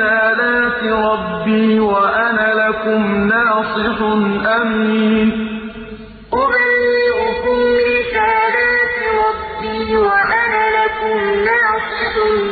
رسالات رَبِّي وَأَنَا لَكُمْ نَاصِحٌ أَمِينٌ. أُبَلِّغُكُمْ رِسَالَاتِ رَبِّي وَأَنَا لَكُمْ نَاصِحٌ أَمِينٌ